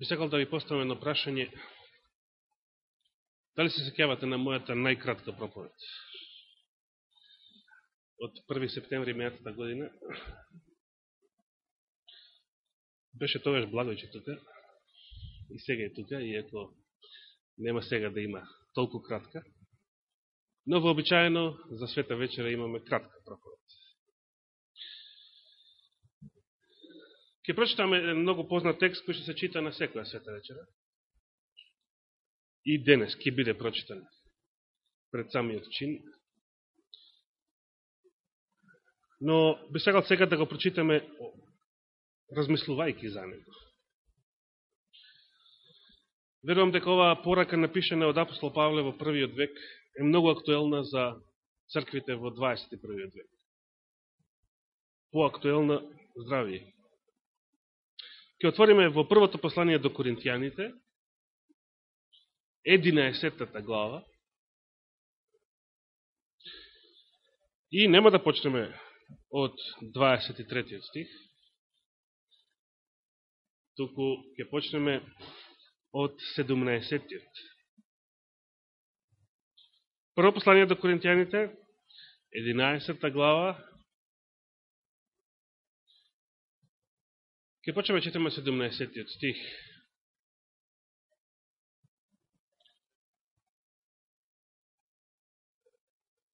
би сакал да ви поставам едно прашање. Дали се секјавате на мојата најкратка проповед? Од 1. септември мејатата година беше тогаш Благојче тука и сега е тука, иако нема сега да има толку кратка. Но вообичаено за света вечера имаме кратка проповед. Ке прочитаме еден многу познат текст кој што се чита на секоја света вечера. И денес ќе биде прочитан пред самиот чин. Но би сакал сега да го прочитаме размислувајки за него. Верувам дека оваа порака напишена од апостол Павле во првиот век е многу актуелна за црквите во 21. век. Поактуелна здравие. Ке отвориме во првото послание до Коринтијаните, 11 глава. И нема да почнеме од 23 стих, туку ќе почнеме од 17 Прво послание до Коринтијаните, 11 глава, Ке почнеме читаме 17 стих.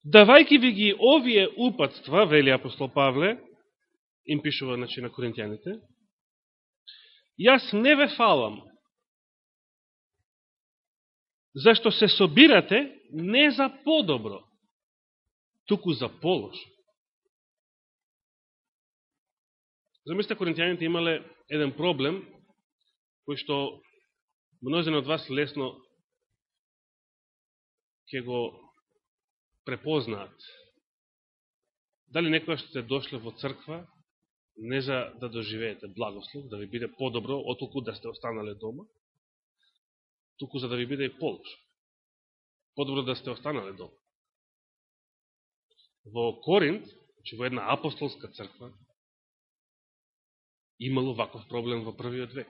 Давајки ви ги овие упатства, вели апостол Павле, им пишува значи, на коринтијаните, јас не ве фалам, зашто се собирате не за подобро, туку за полошо. Замислите, коринтијаните имале еден проблем, кој што мнозен од вас лесно ќе го препознаат. Дали некоја што сте дошле во црква, не за да доживеете благослов, да ви биде подобро, отолку да сте останале дома, туку за да ви биде и полошо. Подобро да сте останале дома. Во Коринт, че во една апостолска црква, имало ваков проблем во првиот век.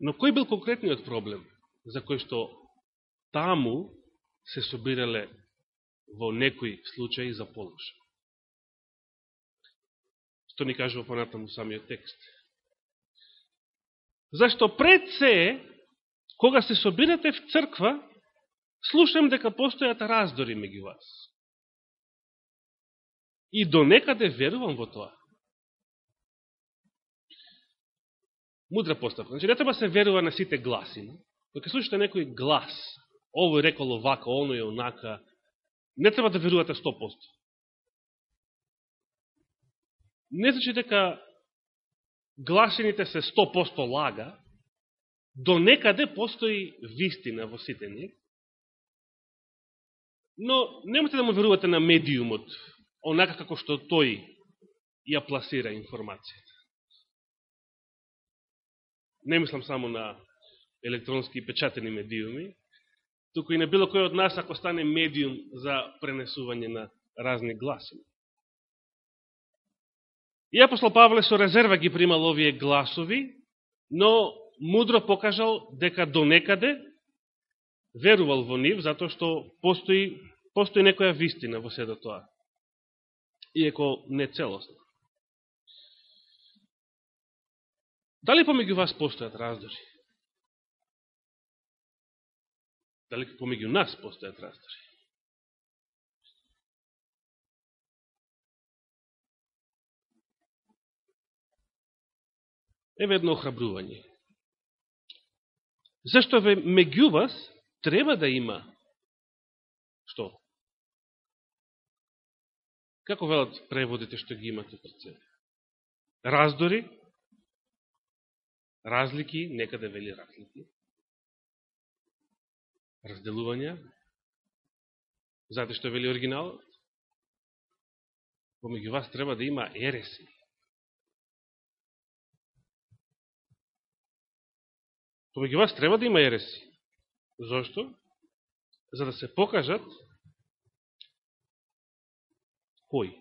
Но кој бил конкретниот проблем за кој што таму се собирале во некој случај за полош? Што ни кажува понатаму самиот текст. Зашто пред се, кога се собирате в црква, слушам дека постојат раздори меѓу вас. И до некаде верувам во тоа. Мудра постапка. Значи, не треба се верува на сите гласини. Кога слушате некој глас, овој рекол овака, оној онака, не треба да верувате 100%. Не значи дека гласините се 100% лага, до некаде постои вистина во сите ни, но немате да му верувате на медиумот, онака како што тој ја пласира информацијата. Не мислам само на електронски и печатени медиуми, туку и на било кој од нас ако стане медиум за пренесување на разни гласови. И апостол Павле со резерва ги примал овие гласови, но мудро покажал дека до некаде верувал во нив, затоа што постои, постои некоја вистина во седо тоа иеко не целосно. Дали помеѓу вас постојат раздори? Дали помеѓу нас постојат раздори? Еве едно охрабрување. Зашто ве меѓу вас треба да има што? Како велат преводите што ги имате пред себе? Раздори, разлики, некаде вели разлики, разделувања, знаете што вели оригиналот? Помеѓу вас треба да има ереси. Помеѓу вас треба да има ереси. Зошто? За да се покажат Кој?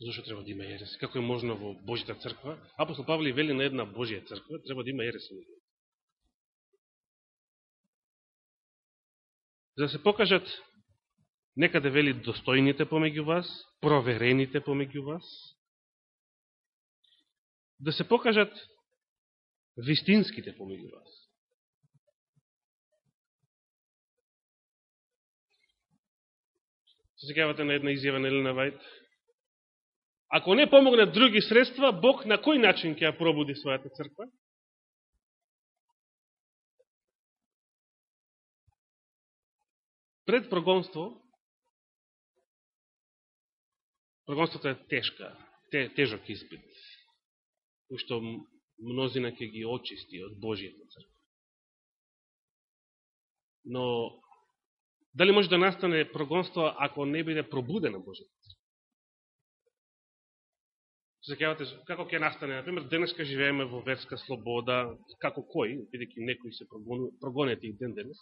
Зошто треба да има ереси? Како е можно во Божјата црква? Апостол Павле вели на една Божја црква, треба да има ереси. За да се покажат некаде вели достојните помеѓу вас, проверените помеѓу вас, да се покажат вистинските помеѓу вас. Се секавате на една изјава на Елена Вајд? Ако не помогнат други средства, Бог на кој начин ќе ја пробуди својата црква? Пред прогонство, прогонството е тешка, тежок испит, ушто мнозина ќе ги очисти од Божијата црква. Но, дали може да настане прогонство ако не биде пробудена Божијата црква? Закавате, како ќе настане, например, денеска живееме во верска слобода, како кој, бидеќи некои се прогонети и ден денес.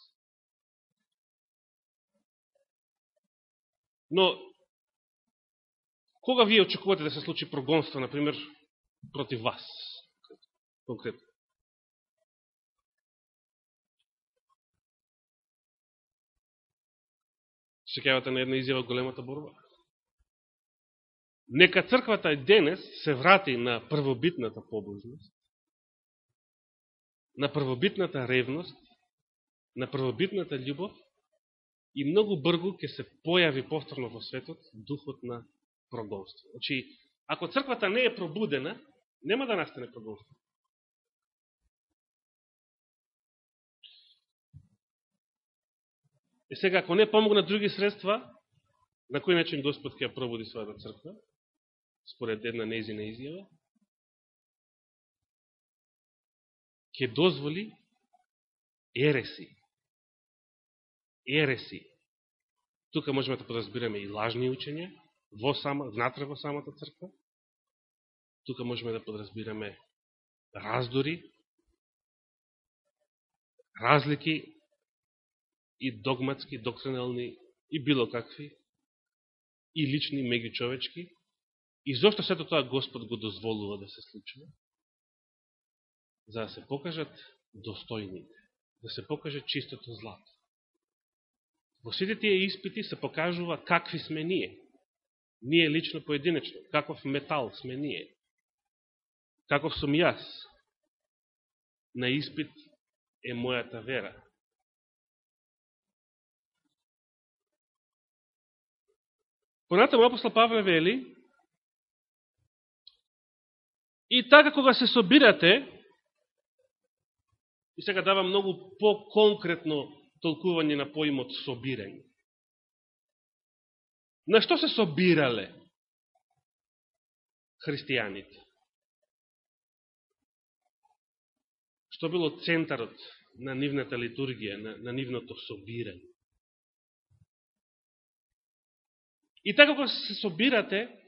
Но, кога вие очекувате да се случи прогонство, например, против вас, конкретно? Секавате на една изјава големата борба? Нека црквата денес се врати на првобитната побожност, на првобитната ревност, на првобитната љубов и многу бргу ќе се појави повторно во светот духот на прогонство. Значи, ако црквата не е пробудена, нема да настане прогонство. И сега, ако не помогнат други средства, на кој начин Господ ќе пробуди својата црква? според една неизина изјава, ќе дозволи ереси. Ереси. Тука можеме да подразбираме и лажни учења во сама, внатре во самата црква. Тука можеме да подразбираме раздори, разлики и догматски, доктринални и било какви, и лични, меѓучовечки, И зашто сето тоа Господ го дозволува да се случува? За да се покажат достојните, да се покаже чистото злато. Во сите тие испити се покажува какви сме ние. Ние лично поединечно, каков метал сме ние. Каков сум јас. На испит е мојата вера. Понатаму апостол Павле вели, И така кога се собирате, и сега дава многу по-конкретно толкување на поимот собирање. На што се собирале христијаните? Што било центарот на нивната литургија, на, на нивното собирање? И така кога се собирате,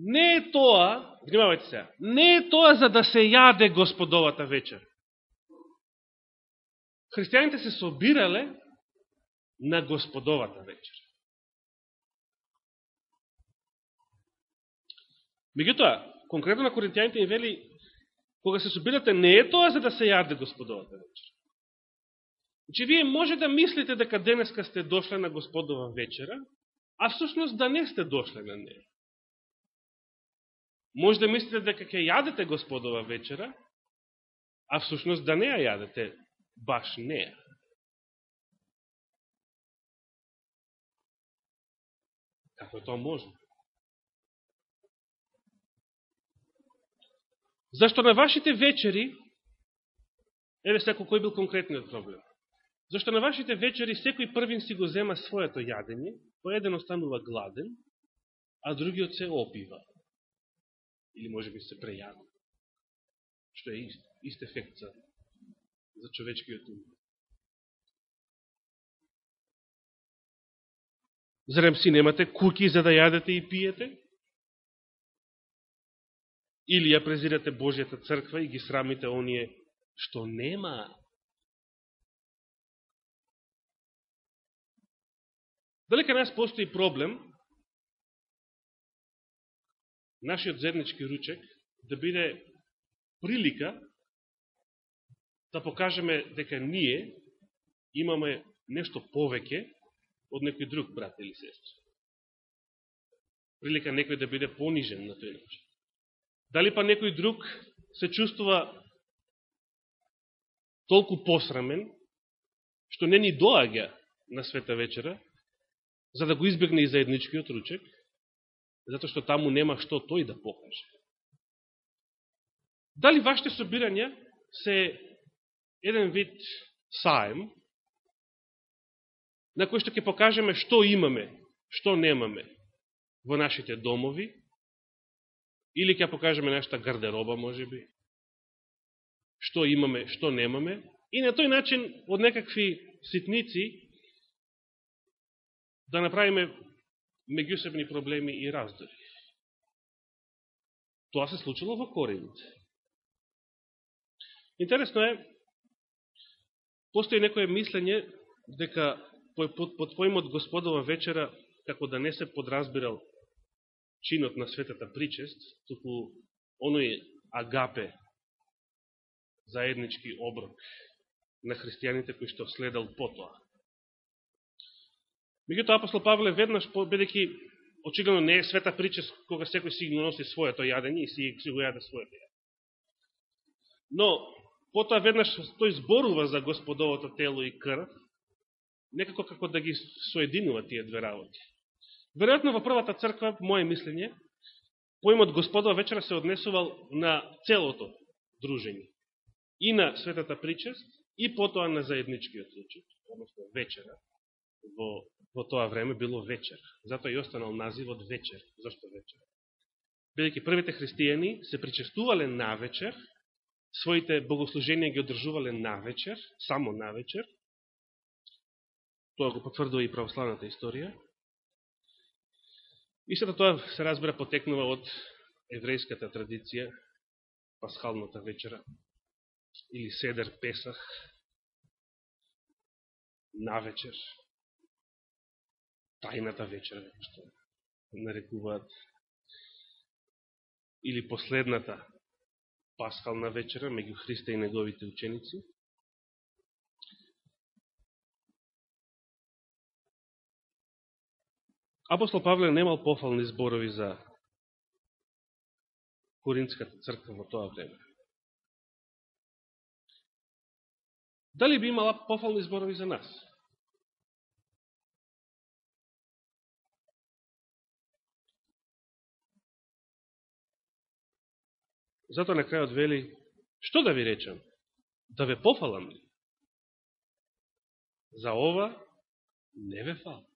Не е тоа, внимавајте се, не е тоа за да се јаде господовата вечер. Христијаните се собирале на господовата вечер. Меѓутоа, конкретно на коринтијаните им вели, кога се собирате, не е тоа за да се јаде господовата вечер. Значи, вие може да мислите дека денеска сте дошле на господова вечера, а всушност да не сте дошле на неја. Може да мислите дека ќе јадете господова вечера, а всушност да не ја јадете баш неја. Како е тоа можно? Зашто на вашите вечери, еве секој кој бил конкретниот проблем, зашто на вашите вечери секој првин си го зема своето јадење, по еден останува гладен, а другиот се опива или може би се прејаго. Што е ист, ист ефект за, за човечкиот ум. Зарем си немате куки за да јадете и пиете? Или ја презирате Божијата црква и ги срамите оние што Дали кај нас постои проблем нашиот зеднички ручек да биде прилика да покажеме дека ние имаме нешто повеќе од некој друг брат или сестра. Прилика некој да биде понижен на тој начин. Дали па некој друг се чувствува толку посрамен, што не ни доаѓа на света вечера, за да го избегне и заедничкиот ручек, затоа што таму нема што тој да покаже. Дали вашите собирања се еден вид саем, на кој што ќе покажеме што имаме, што немаме во нашите домови, или ќе покажеме нашата гардероба, може би, што имаме, што немаме, и на тој начин од некакви ситници да направиме меѓусебни проблеми и раздори. Тоа се случило во Коринт. Интересно е, постои некое мислење дека под, поимот Господова вечера, како да не се подразбирал чинот на светата причест, туку оној агапе, заеднички оброк на христијаните кои што следал потоа. Меѓутоа апостол Павле веднаш, бидејќи очигледно не е света прича кога секој си го носи своето јадење и си, си го јаде своето јадење. Но, потоа веднаш тој зборува за господовото тело и крв, некако како да ги соединува тие две работи. Веројатно во првата црква, моје мислење, поимот Господова вечера се однесувал на целото дружење. И на светата причест, и потоа на заедничкиот случај, односно вечера, во, во тоа време било вечер. Затоа и останал називот вечер. Зошто вечер? Бидеќи првите христијани се причестувале на вечер, своите богослуженија ги одржувале на вечер, само на вечер, Тоа го потврдува и православната историја. Истото тоа се разбира потекнува од еврејската традиција, пасхалната вечера, или седер Песах, на вечер, тајната вечера, што нарекуваат, или последната пасхална вечера меѓу Христа и неговите ученици, Апостол Павле немал пофални зборови за Коринската црква во тоа време. Дали би имала пофални зборови за нас? Затоа на крајот вели, што да ви речам? Да ве пофалам ли? За ова не ве фалам.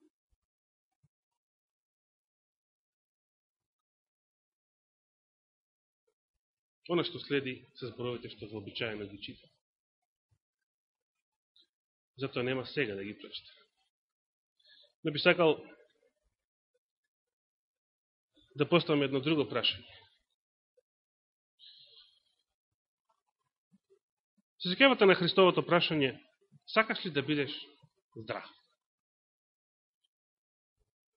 Она што следи се зборовите што вообичаено ги чита. Затоа нема сега да ги прочита. Но би сакал да поставам едно друго прашање. Се секавате на Христовото прашање, сакаш ли да бидеш здрав?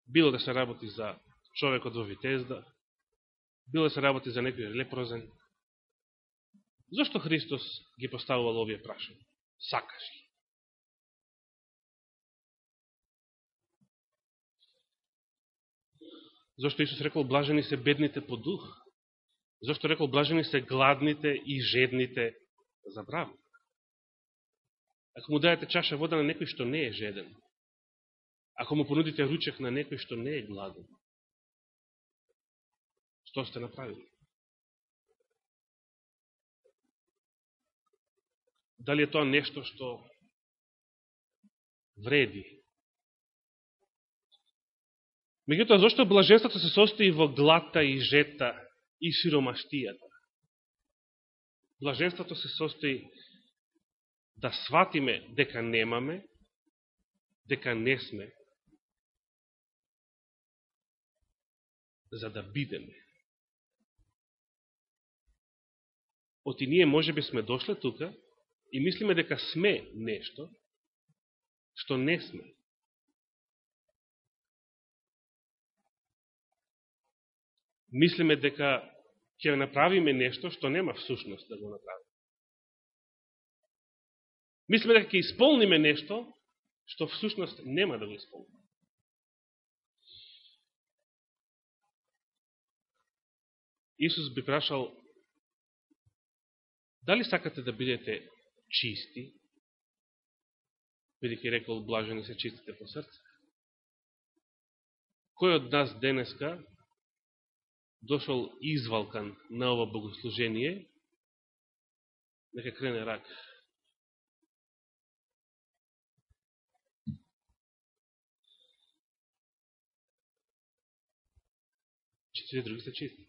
Било да се работи за човекот во Витезда, било да се работи за некој лепрозен, Зошто Христос ги поставувал овие прашања? Сакаш ли? Зошто Исус рекол блажени се бедните по дух? Зошто рекол блажени се гладните и жедните Забрави. Ако му дадете чаша вода на некој што не е жеден, ако му понудите ручек на некој што не е гладен, што сте направили? дали е тоа нешто што вреди. Меѓутоа, зашто блаженството се состои во глата и жета и сиромаштијата? Блаженството се состои да сватиме дека немаме, дека не сме, за да бидеме. Оти ние може би сме дошле тука, и мислиме дека сме нешто, што не сме. мислиме дека ќе направиме нешто што нема всушност да го направиме. Мислиме дека ќе исполниме нешто што всушност нема да го исполниме. Исус би прашал дали сакате да бидете чисти, бидеќи рекол блажени се чистите по срце. Кој од нас денеска дошол извалкан на ова богослужение, нека крене рак. Четири други се чисти.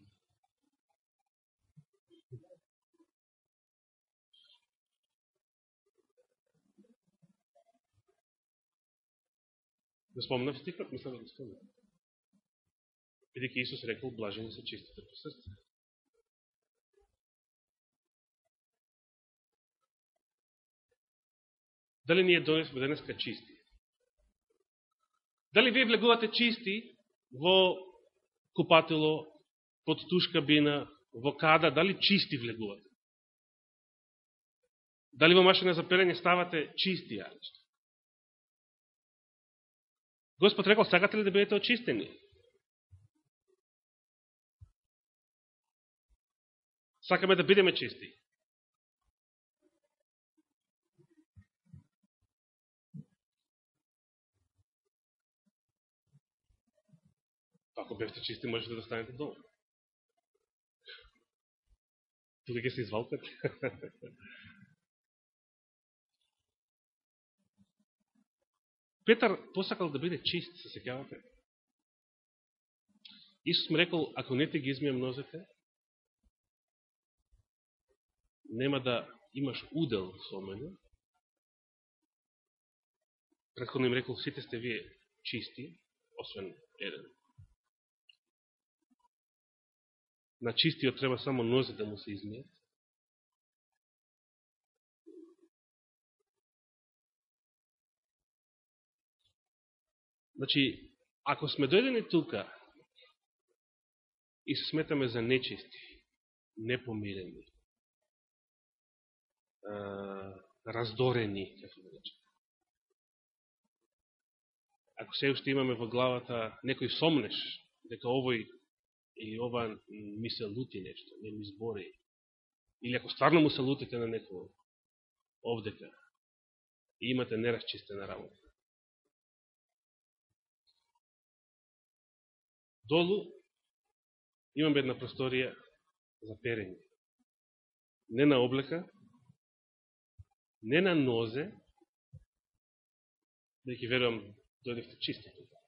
Да спомнав стихот, мислам да го спомнав. Бидеќи Исус рекол, блажени се чистите по срце. Дали ние донесме денеска чисти? Дали вие влегувате чисти во купатило, под туш кабина, во када, дали чисти влегувате? Дали во машина за перење ставате чисти јарништа? Господ рекол, сакате ли да бидете очистени? Сакаме да бидеме чисти. Ако бевте чисти, можете да станете дома. Тука ќе се извалкате. Петар посакал да биде чист, се секјавате. Исус ми рекол, ако не те ги измијам нозете, нема да имаш удел со мене. Предходно им рекол, сите сте вие чисти, освен еден. На чистиот треба само нозе да му се измијат. Значи, ако сме дојдени тука и се сметаме за нечисти, непомирени, раздорени, како да речем, ако се уште имаме во главата некој сомнеш, дека овој или ова ми се лути нешто, не ми збори, или ако стварно му се лутите на некој овдека и имате неразчистена работа, Долу имаме една просторија за перење. Не на облека, не на нозе, да ќе верувам, дојдевте чисти тука.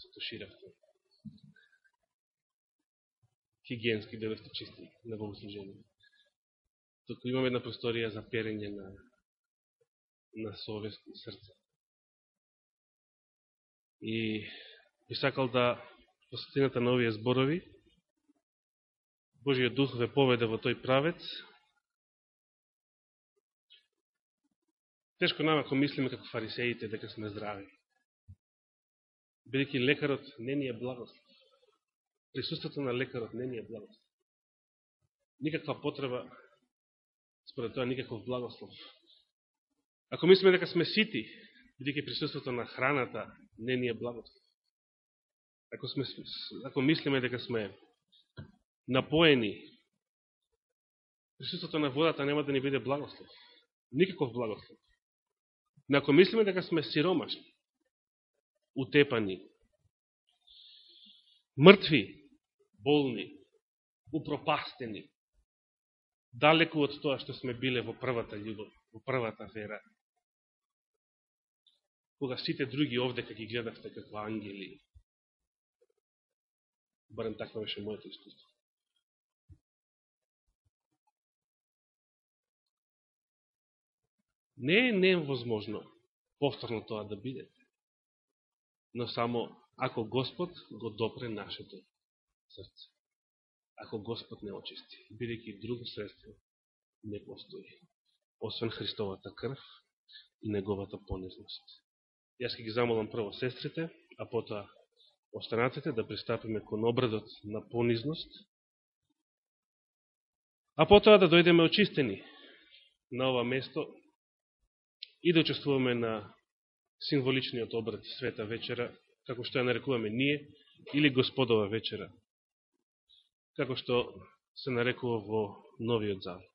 Се туширавте. Хигиенски дојдевте чисти на богослужение. Току имаме една просторија за перење на, на совест и срце. И би сакал да посетината на овие зборови. Божиот дух ве поведе во тој правец. Тешко нам ако мислиме како фарисеите дека сме здрави. Бидеќи лекарот не ни е благослов. Присуството на лекарот не ни е благослов. Никаква потреба, според тоа никаков благослов. Ако мислиме дека сме сити, бидеќи присуството на храната не ни е благослов ако, сме, ако мислиме дека сме напоени, присуството на водата нема да ни биде благослов. Никаков благослов. Но ако мислиме дека сме сиромашни, утепани, мртви, болни, упропастени, далеку од тоа што сме биле во првата љубов, во првата вера, кога сите други овде ги гледавте како ангели, Барем таква беше моето искуство. Не е невозможно повторно тоа да бидете, но само ако Господ го допре нашето срце. Ако Господ не очисти, бидејќи друго средство не постои, освен Христовата крв и неговата понезност. Јас ќе ги замолам прво сестрите, а потоа останатите, да пристапиме кон обрадот на понизност, а потоа да дојдеме очистени на ова место и да учествуваме на символичниот обрат Света вечера, како што ја нарекуваме ние, или Господова вечера, како што се нарекува во Новиот Завет.